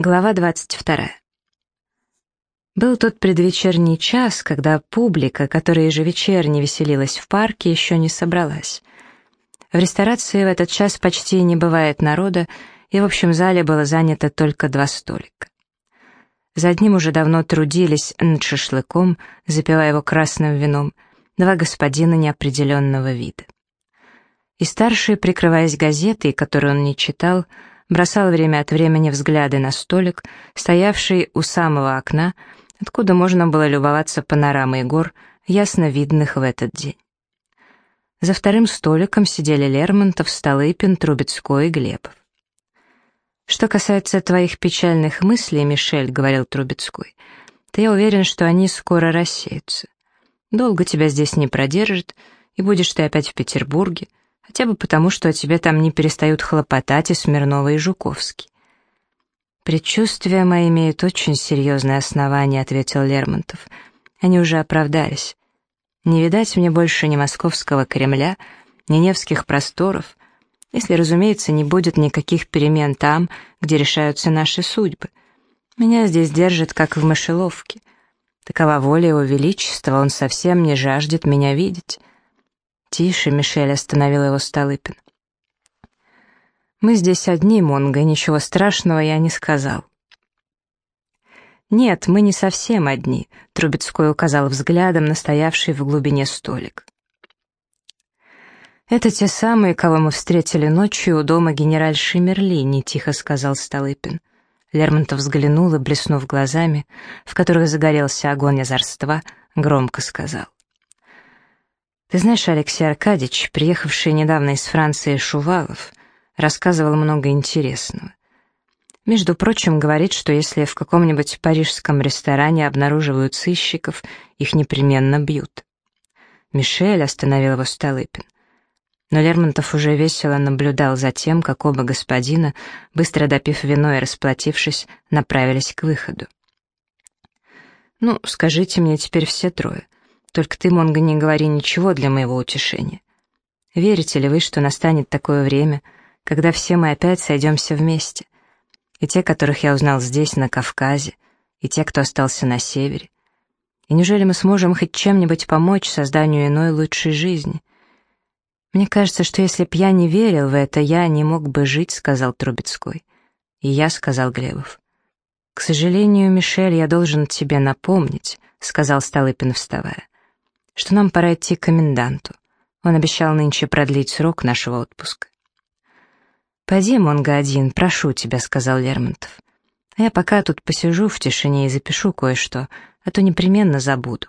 Глава 22. Был тот предвечерний час, когда публика, которая ежевечерне веселилась в парке, еще не собралась. В ресторации в этот час почти не бывает народа, и в общем зале было занято только два столика. За одним уже давно трудились над шашлыком, запивая его красным вином, два господина неопределенного вида. И старший, прикрываясь газетой, которую он не читал, бросал время от времени взгляды на столик, стоявший у самого окна, откуда можно было любоваться панорамой гор, ясно видных в этот день. За вторым столиком сидели Лермонтов, Столыпин, Трубецкой и Глебов. «Что касается твоих печальных мыслей, Мишель», — говорил Трубецкой, — «то я уверен, что они скоро рассеются. Долго тебя здесь не продержит, и будешь ты опять в Петербурге, хотя бы потому, что о тебе там не перестают хлопотать и Смирнова, и Жуковский. «Предчувствия мои имеют очень серьезное основание», — ответил Лермонтов. «Они уже оправдались. Не видать мне больше ни московского Кремля, ни Невских просторов, если, разумеется, не будет никаких перемен там, где решаются наши судьбы. Меня здесь держат, как в мышеловке. Такова воля его величества, он совсем не жаждет меня видеть. «Тише, Мишель», — остановил его Столыпин. «Мы здесь одни, Монго, ничего страшного я не сказал». «Нет, мы не совсем одни», — Трубецкой указал взглядом на стоявший в глубине столик. «Это те самые, кого мы встретили ночью у дома генеральши Мерлини», — тихо сказал Столыпин. Лермонтов взглянул и, блеснув глазами, в которых загорелся огонь озорства, громко сказал. Ты знаешь, Алексей Аркадьевич, приехавший недавно из Франции Шувалов, рассказывал много интересного. Между прочим, говорит, что если в каком-нибудь парижском ресторане обнаруживают сыщиков, их непременно бьют. Мишель остановил его Столыпин. Но Лермонтов уже весело наблюдал за тем, как оба господина, быстро допив вино и расплатившись, направились к выходу. «Ну, скажите мне теперь все трое, только ты, Монго, не говори ничего для моего утешения. Верите ли вы, что настанет такое время, когда все мы опять сойдемся вместе? И те, которых я узнал здесь, на Кавказе, и те, кто остался на севере. И неужели мы сможем хоть чем-нибудь помочь созданию иной лучшей жизни? Мне кажется, что если б я не верил в это, я не мог бы жить, сказал Трубецкой. И я сказал Глебов. К сожалению, Мишель, я должен тебе напомнить, сказал Столыпин, вставая что нам пора идти к коменданту. Он обещал нынче продлить срок нашего отпуска. «Пойди, Монго, один, прошу тебя», — сказал Лермонтов. «А я пока тут посижу в тишине и запишу кое-что, а то непременно забуду».